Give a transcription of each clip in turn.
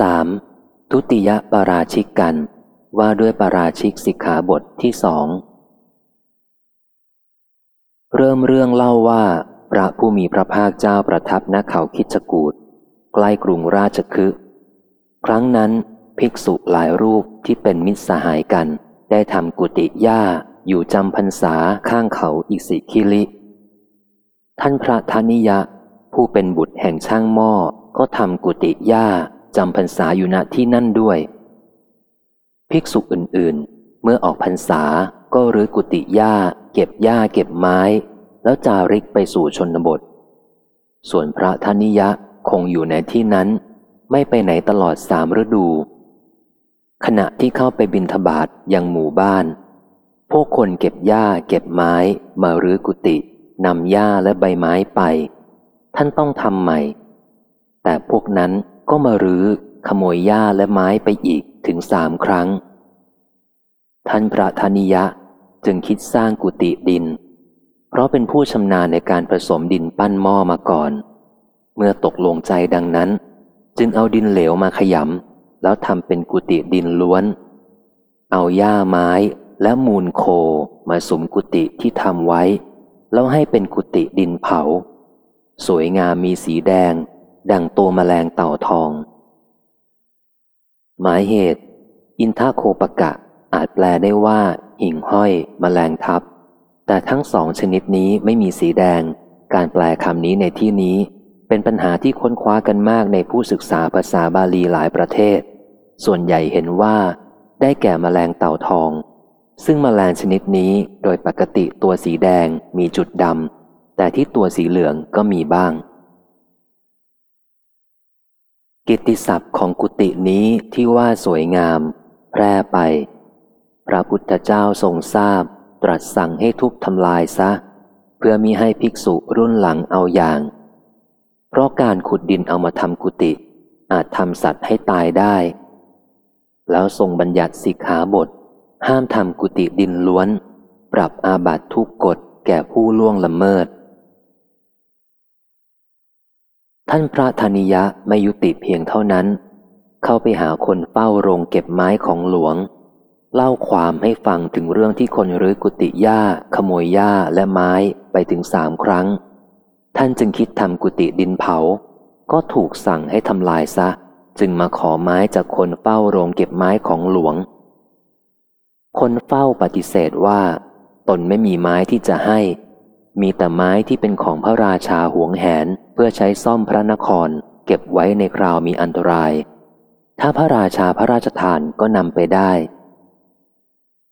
สามทุติยปาราชิกกัน ว่าด้วยปาราชิกสิกขาบทที่สองเริ่มเรื่องเล่าว่า พระผู้มีพระภาคเจ้าประทับณเขาคิชกูดใกล้กรุงราชคฤห์ครั้งนั้นภิกษุหลายรูปที่เป็นมิตรสหายกัน ได้ทำกุฏิหญ้าอยู่จำพรรษาข้างเขาอิสิคิลิ ท่านพระธนิยะ ผู้เป็นบุตรแห่งช่างหม้อก็ทำกุฏิหญ้า จำพรรษาอยู่ณที่นั่นด้วย ภิกษุอื่นๆ เมื่อออกพรรษาก็รื้อกุฏิหญ้า เก็บหญ้าเก็บไม้ แล้วจาริกไปสู่ชนบท ส่วนพระธนิยะคงอยู่ในที่นั้น ไม่ไปไหนตลอดสามฤดู ขณะที่เข้าไปบินทบาทยังหมู่บ้าน พวกคนเก็บหญ้าเก็บไม้ มารื้อกุฏินำหญ้าและใบไม้ไป ท่านต้องทำใหม่ แต่พวกนั้น ก็มารื้อขโมยหญ้าและไม้ไปอีกถึงสามครั้ง ท่านพระธนิยะจึงคิดสร้างกุฏิดิน เพราะเป็นผู้ชำนาญในการผสมดินปั้นหม้อมาก่อน เมื่อตกลงใจดังนั้น จึงเอาดินเหลวมาขยำแล้วทำเป็นกุฏิดินล้วน เอาหญ้าไม้และมูลโคมาสมกุฏิที่ทำไว้ แล้วให้เป็นกุฏิดินเผา สวยงามมีสีแดง ดังตัวแมลงเต่าทอง หมายเหตุ อินทาโคปกะอาจแปลได้ว่า หิ่งห้อยมแมลงทับ แต่ทั้งสองชนิดนี้ไม่มีสีแดง การแปลคำนี้ในที่นี้ เป็นปัญหาที่ค้นคว้ากันมากในผู้ศึกษาภาษาบาลีหลายประเทศ ส่วนใหญ่เห็นว่า ได้แก่มแมลงเต่าทอง ซึ่งมแมลงชนิดนี้โดยปกติตัวสีแดงมีจุดดำแต่ที่ตัวสีเหลืองก็มีบ้าง กิตติศัพท์ของกุฏินี้ที่ว่าสวยงาม แพร่ไป พระพุทธเจ้าทรงทราบ ตรัสสั่งให้ทุบทำลายซะ เพื่อมีให้ภิกษุรุ่นหลังเอาอย่าง เพราะการขุดดินเอามาทำกุฏิอาจทำสัตว์ให้ตายได้ แล้วทรงบัญญัติสิกขาบท ห้ามทำกุฏิดินล้วน ปรับอาบัตทุกกฎแก่ผู้ล่วงละเมิด ท่านพระธนิยะไม่ยุติเพียงเท่านั้น เข้าไปหาคนเฝ้าโรงเก็บไม้ของหลวง เล่าความให้ฟังถึงเรื่องที่คนรื้อกุฏิหญ้า ขโมยหญ้าและไม้ไปถึงสามครั้ง ท่านจึงคิดทำกุฏิดินเผา ก็ถูกสั่งให้ทำลายซะ จึงมาขอไม้จากคนเฝ้าโรงเก็บไม้ของหลวง คนเฝ้าปฏิเสธว่า ตนไม่มีไม้ที่จะให้ มีแต่ไม้ที่เป็นของพระราชาหวงแหน เพื่อใช้ซ่อมพระนครเก็บไว้ในคราวมีอันตราย ถ้าพระราชาพระราชทานก็นำไปได้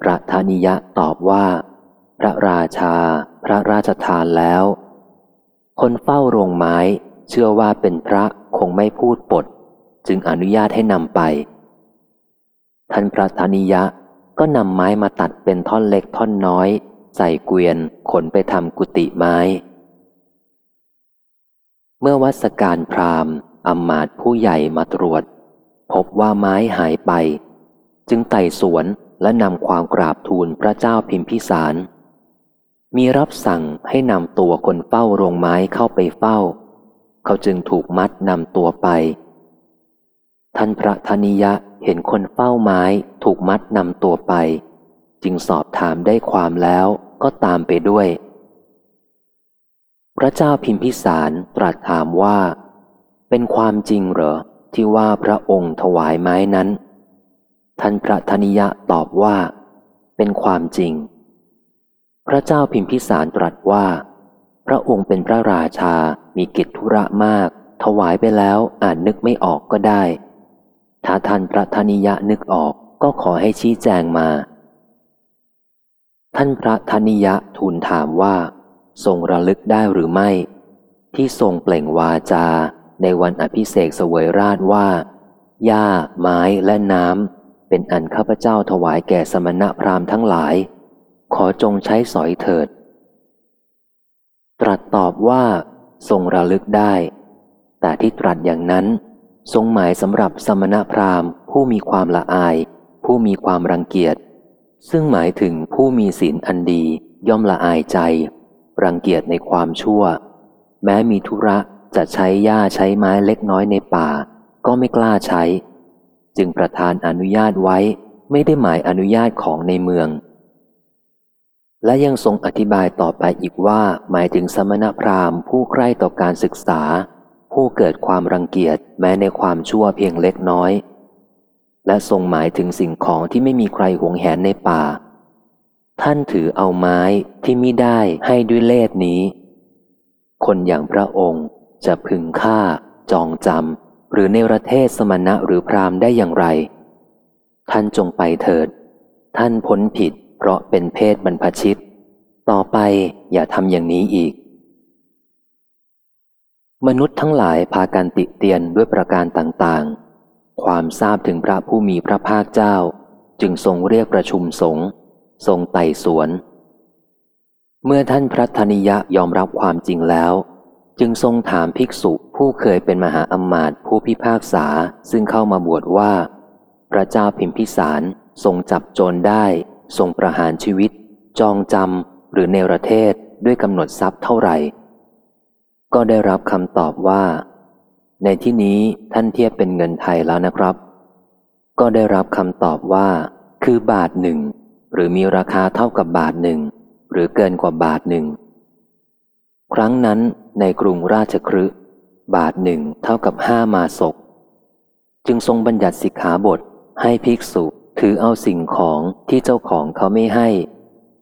พระธานิยะตอบว่า พระราชา พระราชทานแล้ว คนเฝ้าโรงไม้ เชื่อว่าเป็นพระคงไม่พูดปด จึงอนุญาตให้นำไป ท่านพระธานิยะก็นำไม้มาตัดเป็นท่อนเล็กท่อนน้อย ใส่เกวียนขนไปทำกุฏิไม้ เมื่อวัสการพราหมณ์อำมาตผู้ใหญ่มาตรวจ พบว่าไม้หายไป จึงไต่สวนและนำความกราบทูลพระเจ้าพิมพิสาร มีรับสั่งให้นำตัวคนเฝ้าโรงไม้เข้าไปเฝ้า เขาจึงถูกมัดนำตัวไป ท่านพระธนิยะเห็นคนเฝ้าไม้ถูกมัดนำตัวไป จึงสอบถามได้ความแล้วก็ตามไปด้วย พระเจ้าพิมพิสารตรัสถามว่า เป็นความจริงเหรอ ที่ว่าพระองค์ถวายไม้นั้น ท่านพระธนิยะตอบว่า เป็นความจริง พระเจ้าพิมพิสารตรัสว่า พระองค์เป็นพระราชา มีกิจธุระมาก ถวายไปแล้วอาจนึกไม่ออกก็ได้ ถ้าท่านพระธนิยะนึกออกก็ขอให้ชี้แจงมา ท่านพระธนิยะทูลถามว่า ทรงระลึกได้หรือไม่ ที่ทรงเปล่งวาจาในวันอภิเษกสวยราชว่า หญ้า ไม้และน้ำเป็นอันข้าพเจ้าถวายแก่สมณะพราหมณ์ทั้งหลาย ขอจงใช้สอยเถิด ตรัสตอบว่า ทรงระลึกได้ แต่ที่ตรัสอย่างนั้น ทรงหมายสำหรับสมณะพราหมณ์ ผู้มีความละอาย ผู้มีความรังเกียจ ซึ่งหมายถึงผู้มีศีลอันดีย่อมละอายใจ รังเกียจในความชั่ว แม้มีธุระจะใช้หญ้าใช้ไม้เล็กน้อยในป่า ก็ไม่กล้าใช้ จึงประทานอนุญาตไว้ไม่ได้หมายอนุญาตของในเมือง และยังทรงอธิบายต่อไปอีกว่าหมายถึงสมณพราหมณ์ผู้ใกล้ต่อการศึกษา ผู้เกิดความรังเกียจแม้ในความชั่วเพียงเล็กน้อย และทรงหมายถึงสิ่งของที่ไม่มีใครหวงแหนในป่า ท่านถือเอาไม้ที่มิได้ให้ด้วยเลสนี้ คนอย่างพระองค์จะพึงฆ่า จองจำหรือในประเทศสมณะหรือพราหมณ์ได้อย่างไร ท่านจงไปเถิด ท่านพ้นผิดเพราะเป็นเพศบรรพชิต ต่อไปอย่าทำอย่างนี้อีก มนุษย์ทั้งหลายพากันติเตียนด้วยประการต่างๆ ความทราบถึงพระผู้มีพระภาคเจ้า จึงทรงเรียกประชุมสงฆ์ ทรงไต่สวน เมื่อท่านพระธนิยะยอมรับความจริงแล้ว จึงทรงถามภิกษุผู้เคยเป็นมหาอมมาตย์ผู้พิพากษาซึ่งเข้ามาบวชว่า พระเจ้าพิมพิสารทรงจับโจรได้ ทรงประหารชีวิต จองจำหรือเนรเทศด้วยกำหนดทรัพย์เท่าไหร่ ก็ได้รับคำตอบว่า ในที่นี้ท่านเทียบเป็นเงินไทยแล้วนะครับ ก็ได้รับคำตอบว่า คือบาทหนึ่ง หรือมีราคาเท่ากับบาทหนึ่ง หรือเกินกว่าบาทหนึ่ง ครั้งนั้นในกรุงราชครืบาทหนึ่งเท่ากับห้ามาศก จึงทรงบัญญัติสิกขาบทให้ภิกษุถือเอาสิ่งของที่เจ้าของเขาไม่ให้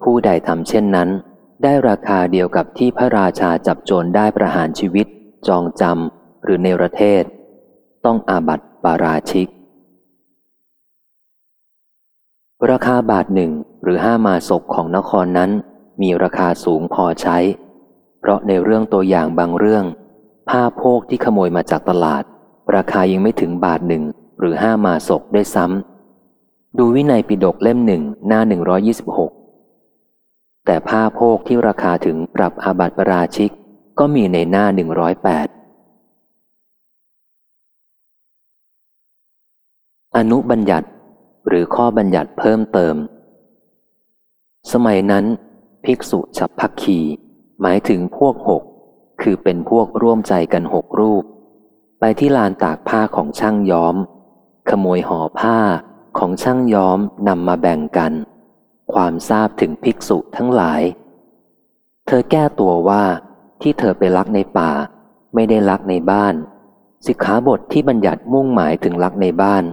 ผู้ใดทำเช่นนั้น ได้ราคาเดียวกับที่พระราชาจับโจรได้ประหารชีวิต จองจำหรือในประเทศ ต้องอาบัติปาราชิก ราคาบาทหนึ่งหรือห้ามาศกของนครนั้น มีราคาสูงพอใช้ เพราะในเรื่องตัวอย่างบางเรื่อง ผ้าโพกที่ขโมยมาจากตลาด ราคายังไม่ถึงบาทหนึ่งหรือห้ามาศกได้ซ้ำดูวินัยปิฎกเล่มหนึ่งหน้าหนึ่งร้อยี่สิบหกแต่ผ้าโพกที่ราคาถึงปรับอาบัติปราชิกก็มีในหน้าหนึ่งร้อยแปดอนุบัญญัติ หรือข้อบัญญัติเพิ่มเติม สมัยนั้น ภิกษุฉับพักขีหมายถึงพวกหก คือเป็นพวกร่วมใจกันหกรูป ไปที่ลานตากผ้าของช่างย้อม ขโมยห่อผ้าของช่างย้อมนำมาแบ่งกัน ความทราบถึงภิกษุทั้งหลาย เธอแก้ตัวว่าที่เธอไปลักในป่า ไม่ได้ลักในบ้าน สิกขาบทที่บัญญัติมุ่งหมายถึงลักในบ้าน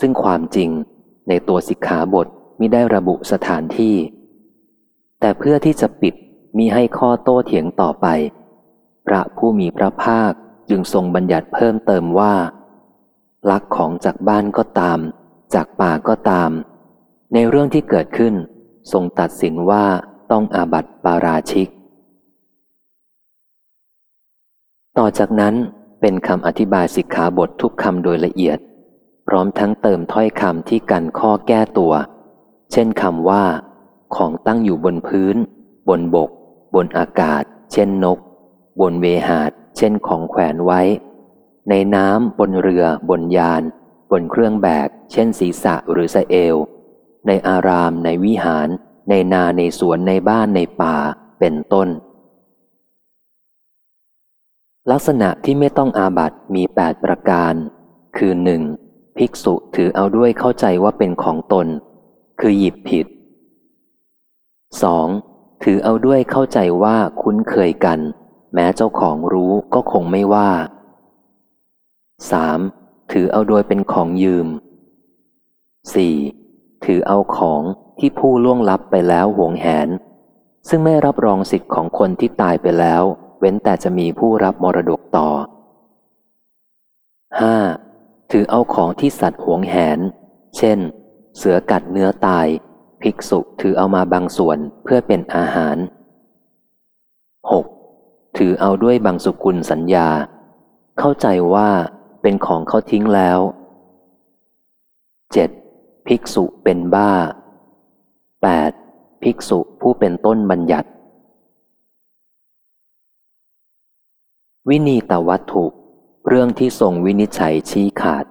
ซึ่งความจริงในตัวสิกขาบทมิได้ระบุสถานที่ แต่เพื่อที่จะปิดมีให้ข้อโต้เถียงต่อไป พระผู้มีพระภาคจึงทรงบัญญัติเพิ่มเติมว่า ลักของจากบ้านก็ตาม จากป่าก็ตาม ในเรื่องที่เกิดขึ้น ทรงตัดสินว่าต้องอาบัติปาราชิก ต่อจากนั้นเป็นคำอธิบายสิกขาบททุกคำโดยละเอียด ร้อมทั้งเติมถ้อยคำที่กันข้อแก้ตัว เช่นคำว่า ของตั้งอยู่บนพื้น บนบก บนอากาศ เช่นนก บนเวหาด เช่นของแขวนไว้ ในน้ำบนเรือ บนยาน บนเครื่องแบก เช่นศีรษะหรือสะเอว ในอารามในวิหาร ในนาในสวนในบ้านในป่า เป็นต้น ลักษณะที่ไม่ต้องอาบัตมีแปดประการ คือหนึ่ง ภิกษุถือเอาด้วยเข้าใจว่าเป็นของตน คือหยิบผิด 2. ถือเอาด้วยเข้าใจว่าคุ้นเคยกัน แม้เจ้าของรู้ก็คงไม่ว่า 3. ถือเอาโดยเป็นของยืม 4. ถือเอาของที่ผู้ล่วงลับไปแล้วหวงแหน ซึ่งไม่รับรองสิทธิ์ของคนที่ตายไปแล้ว เว้นแต่จะมีผู้รับมรดกต่อ 5. ถือเอาของที่สัตว์หวงแหน เช่น เสือกัดเนื้อตาย ภิกษุถือเอามาบางส่วนเพื่อเป็นอาหาร 6. ถือเอาด้วยบางสุกุลสัญญา เข้าใจว่าเป็นของเขาทิ้งแล้ว 7. ภิกษุเป็นบ้า 8. ภิกษุผู้เป็นต้นบัญญัติ วินีตวัตถุ เรื่องที่ทรงวินิจฉัยชี้ขาด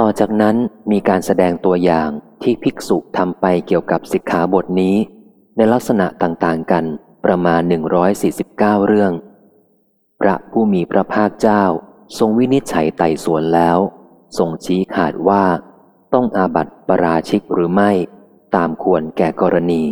ต่อจากนั้นมีการแสดงตัวอย่างที่ภิกษุทำไปเกี่ยวกับสิกขาบทนี้ ในลักษณะต่างๆกันประมาณ 149 เรื่อง พระผู้มีพระภาคเจ้าทรงวินิจฉัยไต่สวนแล้ว ทรงชี้ขาดว่า ต้องอาบัติปราชิกหรือไม่ ตามควรแก่กรณี